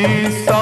Isa